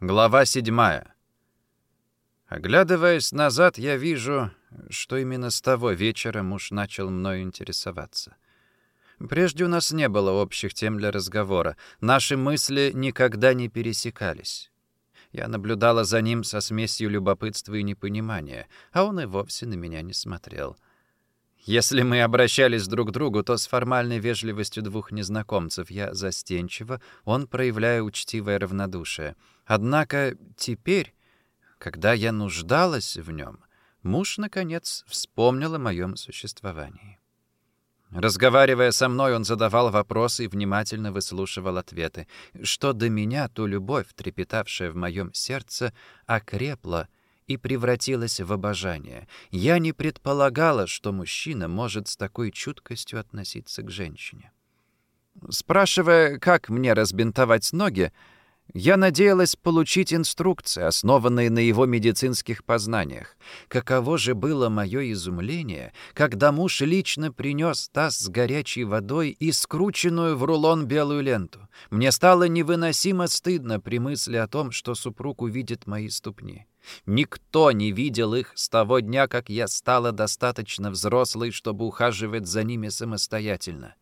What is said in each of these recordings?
Глава седьмая. Оглядываясь назад, я вижу, что именно с того вечера муж начал мною интересоваться. Прежде у нас не было общих тем для разговора. Наши мысли никогда не пересекались. Я наблюдала за ним со смесью любопытства и непонимания, а он и вовсе на меня не смотрел. Если мы обращались друг к другу, то с формальной вежливостью двух незнакомцев я застенчиво, он проявляя учтивое равнодушие. Однако теперь, когда я нуждалась в нем, муж, наконец, вспомнил о моем существовании. Разговаривая со мной, он задавал вопросы и внимательно выслушивал ответы. Что до меня, то любовь, трепетавшая в моем сердце, окрепла и превратилась в обожание. Я не предполагала, что мужчина может с такой чуткостью относиться к женщине. Спрашивая, как мне разбинтовать ноги, я надеялась получить инструкции, основанные на его медицинских познаниях. Каково же было мое изумление, когда муж лично принес таз с горячей водой и скрученную в рулон белую ленту. Мне стало невыносимо стыдно при мысли о том, что супруг увидит мои ступни. Никто не видел их с того дня, как я стала достаточно взрослой, чтобы ухаживать за ними самостоятельно.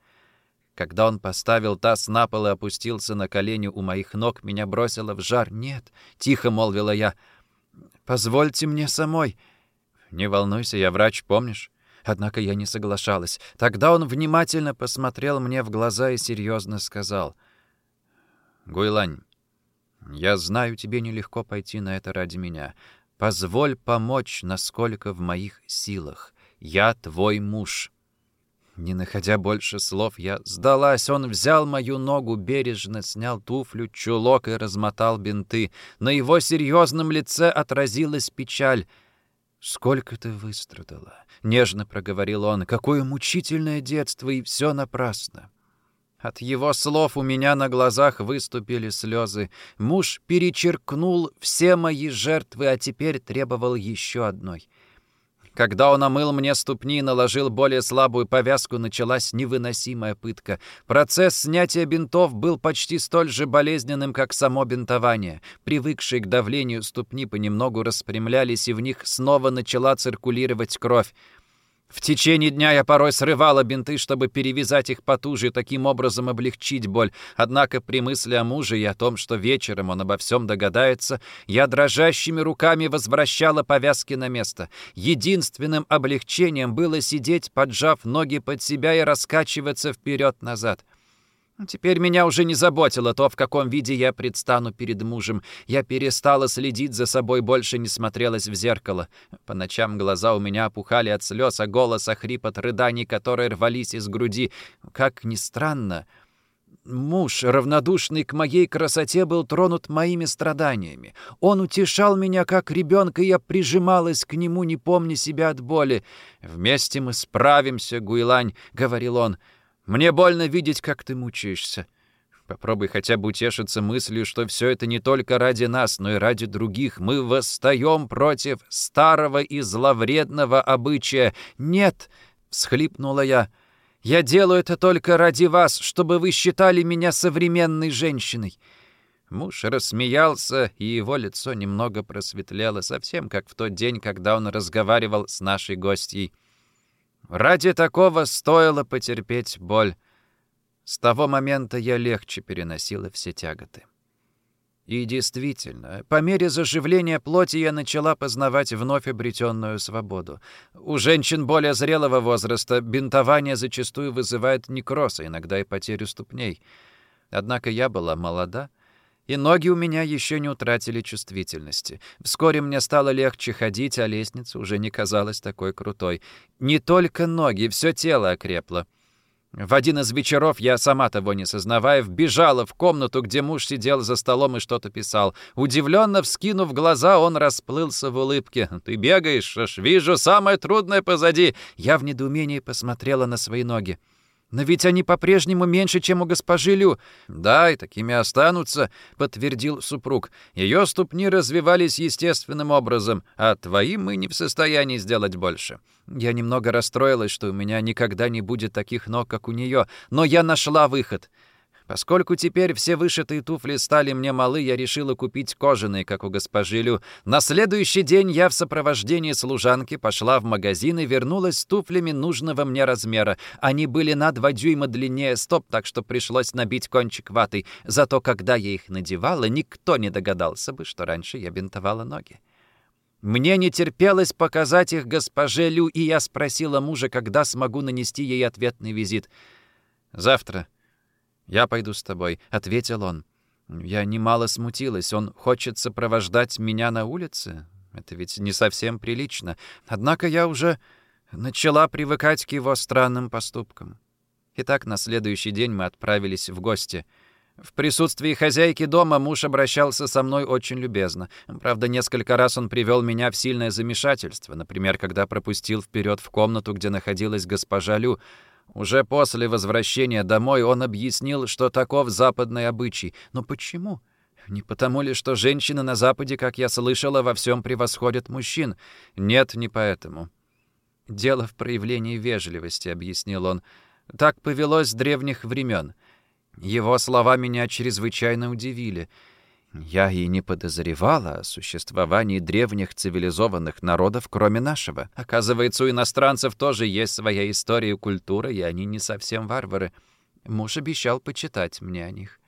Когда он поставил таз на пол и опустился на колени у моих ног, меня бросило в жар. «Нет», — тихо молвила я, — «позвольте мне самой». «Не волнуйся, я врач, помнишь?» Однако я не соглашалась. Тогда он внимательно посмотрел мне в глаза и серьезно сказал. «Гуйлань, я знаю, тебе нелегко пойти на это ради меня. Позволь помочь, насколько в моих силах. Я твой муж». Не находя больше слов, я сдалась. Он взял мою ногу, бережно снял туфлю, чулок и размотал бинты. На его серьезном лице отразилась печаль. «Сколько ты выстрадала!» — нежно проговорил он. «Какое мучительное детство, и все напрасно!» От его слов у меня на глазах выступили слезы. Муж перечеркнул все мои жертвы, а теперь требовал еще одной — когда он омыл мне ступни и наложил более слабую повязку, началась невыносимая пытка. Процесс снятия бинтов был почти столь же болезненным, как само бинтование. Привыкшие к давлению ступни понемногу распрямлялись, и в них снова начала циркулировать кровь. В течение дня я порой срывала бинты, чтобы перевязать их потуже и таким образом облегчить боль. Однако при мысли о муже и о том, что вечером он обо всем догадается, я дрожащими руками возвращала повязки на место. Единственным облегчением было сидеть, поджав ноги под себя и раскачиваться вперед-назад. Теперь меня уже не заботило то, в каком виде я предстану перед мужем. Я перестала следить за собой, больше не смотрелась в зеркало. По ночам глаза у меня опухали от слез, а голос охрип от рыданий, которые рвались из груди. Как ни странно, муж, равнодушный к моей красоте, был тронут моими страданиями. Он утешал меня, как ребенка, и я прижималась к нему, не помня себя от боли. «Вместе мы справимся, Гуйлань», — говорил он, — мне больно видеть, как ты мучаешься. Попробуй хотя бы утешиться мыслью, что все это не только ради нас, но и ради других. Мы восстаем против старого и зловредного обычая. Нет, — всхлипнула я, — я делаю это только ради вас, чтобы вы считали меня современной женщиной. Муж рассмеялся, и его лицо немного просветлело, совсем как в тот день, когда он разговаривал с нашей гостьей. Ради такого стоило потерпеть боль. С того момента я легче переносила все тяготы. И действительно, по мере заживления плоти я начала познавать вновь обретенную свободу. У женщин более зрелого возраста бинтование зачастую вызывает некроз, а иногда и потерю ступней. Однако я была молода, и ноги у меня еще не утратили чувствительности. Вскоре мне стало легче ходить, а лестница уже не казалась такой крутой. Не только ноги, все тело окрепло. В один из вечеров я, сама того не сознавая, вбежала в комнату, где муж сидел за столом и что-то писал. Удивленно вскинув глаза, он расплылся в улыбке. «Ты бегаешь, аж вижу, самое трудное позади!» Я в недоумении посмотрела на свои ноги. «Но ведь они по-прежнему меньше, чем у госпожи Лю». «Да, и такими останутся», — подтвердил супруг. «Ее ступни развивались естественным образом, а твои мы не в состоянии сделать больше». Я немного расстроилась, что у меня никогда не будет таких ног, как у нее, но я нашла выход. Поскольку теперь все вышитые туфли стали мне малы, я решила купить кожаные, как у госпожи Лю. На следующий день я в сопровождении служанки пошла в магазин и вернулась с туфлями нужного мне размера. Они были на два дюйма длиннее стоп, так что пришлось набить кончик ватой. Зато когда я их надевала, никто не догадался бы, что раньше я бинтовала ноги. Мне не терпелось показать их госпоже Лю, и я спросила мужа, когда смогу нанести ей ответный визит. «Завтра», «Я пойду с тобой», — ответил он. Я немало смутилась. Он хочет сопровождать меня на улице? Это ведь не совсем прилично. Однако я уже начала привыкать к его странным поступкам. Итак, на следующий день мы отправились в гости. В присутствии хозяйки дома муж обращался со мной очень любезно. Правда, несколько раз он привел меня в сильное замешательство. Например, когда пропустил вперед в комнату, где находилась госпожа Лю. Уже после возвращения домой он объяснил, что таков западный обычай. Но почему? Не потому ли, что женщины на Западе, как я слышала, во всем превосходят мужчин? Нет, не поэтому. «Дело в проявлении вежливости», — объяснил он. «Так повелось с древних времен. Его слова меня чрезвычайно удивили». Я и не подозревала о существовании древних цивилизованных народов, кроме нашего. Оказывается, у иностранцев тоже есть своя история и культура, и они не совсем варвары. Муж обещал почитать мне о них.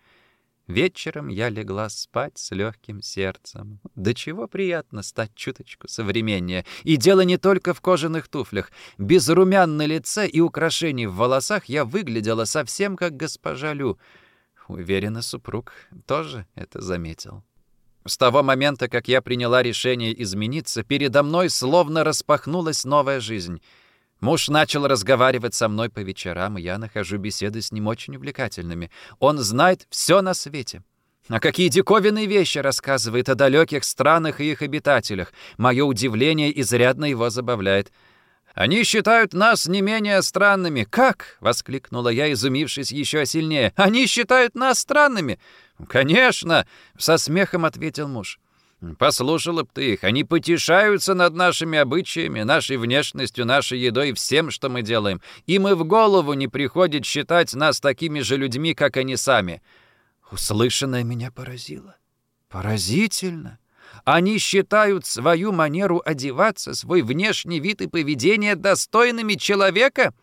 Вечером я легла спать с легким сердцем. Да чего приятно стать чуточку современнее. И дело не только в кожаных туфлях. Без румян на лице и украшений в волосах я выглядела совсем как госпожа Лю — Уверена, супруг тоже это заметил. С того момента, как я приняла решение измениться, передо мной словно распахнулась новая жизнь. Муж начал разговаривать со мной по вечерам, и я нахожу беседы с ним очень увлекательными. Он знает все на свете. А какие диковинные вещи рассказывает о далеких странах и их обитателях. Мое удивление изрядно его забавляет. Они считают нас не менее странными. Как? воскликнула я, изумившись еще сильнее. Они считают нас странными. Конечно, со смехом ответил муж. Послушала б ты их. Они потешаются над нашими обычаями, нашей внешностью, нашей едой всем, что мы делаем. Им и в голову не приходит считать нас такими же людьми, как они сами. Услышанное меня поразило. Поразительно. Они считают свою манеру одеваться, свой внешний вид и поведение достойными человека?»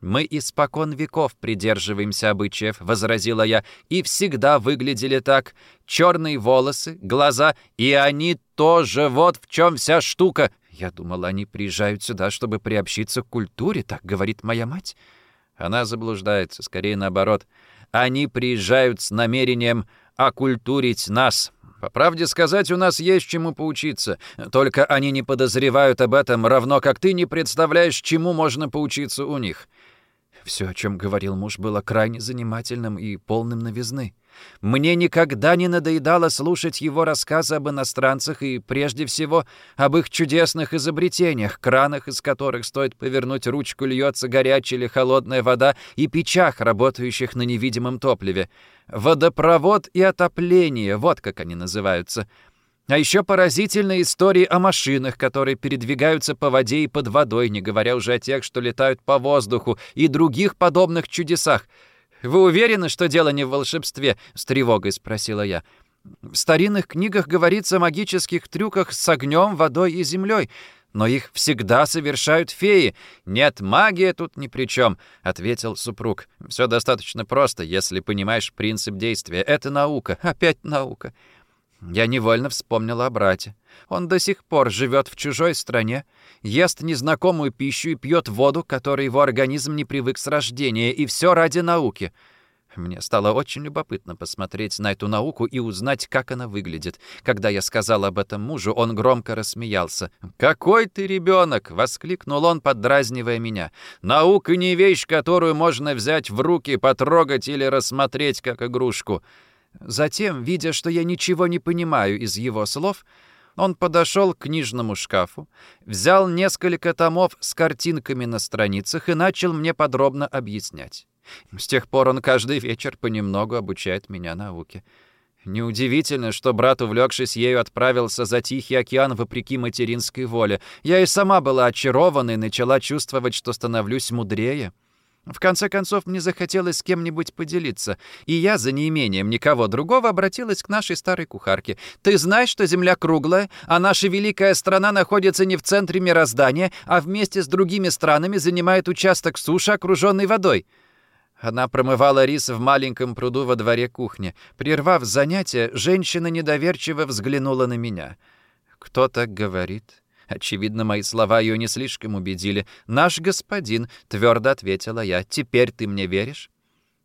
«Мы испокон веков придерживаемся обычаев», — возразила я, «и всегда выглядели так. Черные волосы, глаза, и они тоже, вот в чем вся штука. Я думала, они приезжают сюда, чтобы приобщиться к культуре, так говорит моя мать». Она заблуждается, скорее наоборот. Они приезжают с намерением окультурить нас, по правде сказать, у нас есть чему поучиться. Только они не подозревают об этом, равно как ты не представляешь, чему можно поучиться у них. Все, о чем говорил муж, было крайне занимательным и полным новизны. Мне никогда не надоедало слушать его рассказы об иностранцах и, прежде всего, об их чудесных изобретениях, кранах, из которых стоит повернуть ручку, льется горячая или холодная вода, и печах, работающих на невидимом топливе. Водопровод и отопление, вот как они называются — а еще поразительные истории о машинах, которые передвигаются по воде и под водой, не говоря уже о тех, что летают по воздуху, и других подобных чудесах. Вы уверены, что дело не в волшебстве?» — с тревогой спросила я. «В старинных книгах говорится о магических трюках с огнем, водой и землей, но их всегда совершают феи. Нет, магия тут ни при чем», — ответил супруг. «Все достаточно просто, если понимаешь принцип действия. Это наука, опять наука». Я невольно вспомнила о брате. Он до сих пор живет в чужой стране, ест незнакомую пищу и пьет воду, которой его организм не привык с рождения, и все ради науки. Мне стало очень любопытно посмотреть на эту науку и узнать, как она выглядит. Когда я сказал об этом мужу, он громко рассмеялся. «Какой ты ребенок!» — воскликнул он, поддразнивая меня. «Наука не вещь, которую можно взять в руки, потрогать или рассмотреть как игрушку». Затем, видя, что я ничего не понимаю из его слов, он подошел к книжному шкафу, взял несколько томов с картинками на страницах и начал мне подробно объяснять. С тех пор он каждый вечер понемногу обучает меня науке. Неудивительно, что брат, увлекшись ею, отправился за Тихий океан вопреки материнской воле. Я и сама была очарована и начала чувствовать, что становлюсь мудрее. В конце концов, мне захотелось с кем-нибудь поделиться, и я, за неимением никого другого, обратилась к нашей старой кухарке. «Ты знаешь, что Земля круглая, а наша великая страна находится не в центре мироздания, а вместе с другими странами занимает участок суши, окруженный водой?» Она промывала рис в маленьком пруду во дворе кухни. Прервав занятие, женщина недоверчиво взглянула на меня. «Кто так говорит?» Очевидно, мои слова ее не слишком убедили. «Наш господин», — твердо ответила я, — «теперь ты мне веришь?»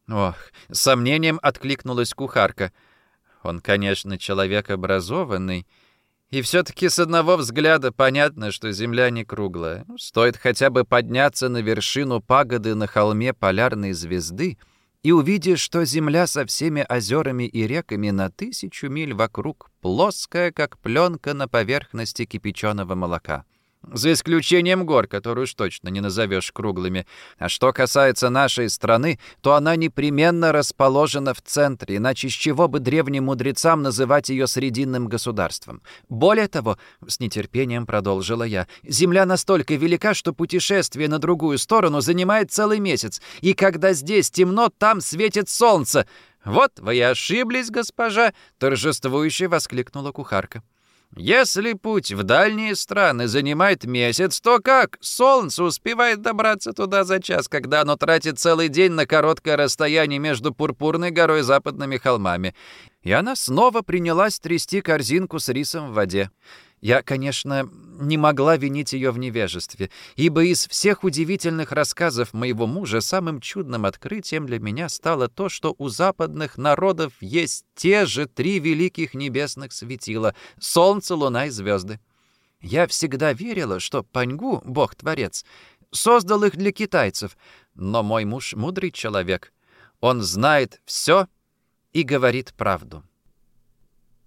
Ох, сомнением откликнулась кухарка. Он, конечно, человек образованный, и все-таки с одного взгляда понятно, что Земля не круглая. Стоит хотя бы подняться на вершину пагоды на холме полярной звезды — и увидишь, что земля со всеми озерами и реками на тысячу миль вокруг плоская, как пленка на поверхности кипяченого молока. За исключением гор, которые уж точно не назовешь круглыми. А что касается нашей страны, то она непременно расположена в центре, иначе с чего бы древним мудрецам называть ее срединным государством? Более того, с нетерпением продолжила я, Земля настолько велика, что путешествие на другую сторону занимает целый месяц, и когда здесь темно, там светит солнце. «Вот вы и ошиблись, госпожа!» — торжествующе воскликнула кухарка. Если путь в дальние страны занимает месяц, то как солнце успевает добраться туда за час, когда оно тратит целый день на короткое расстояние между Пурпурной горой и западными холмами? И она снова принялась трясти корзинку с рисом в воде. Я, конечно, не могла винить ее в невежестве, ибо из всех удивительных рассказов моего мужа самым чудным открытием для меня стало то, что у западных народов есть те же три великих небесных светила — солнце, луна и звезды. Я всегда верила, что Паньгу, бог-творец, создал их для китайцев, но мой муж — мудрый человек. Он знает все и говорит правду.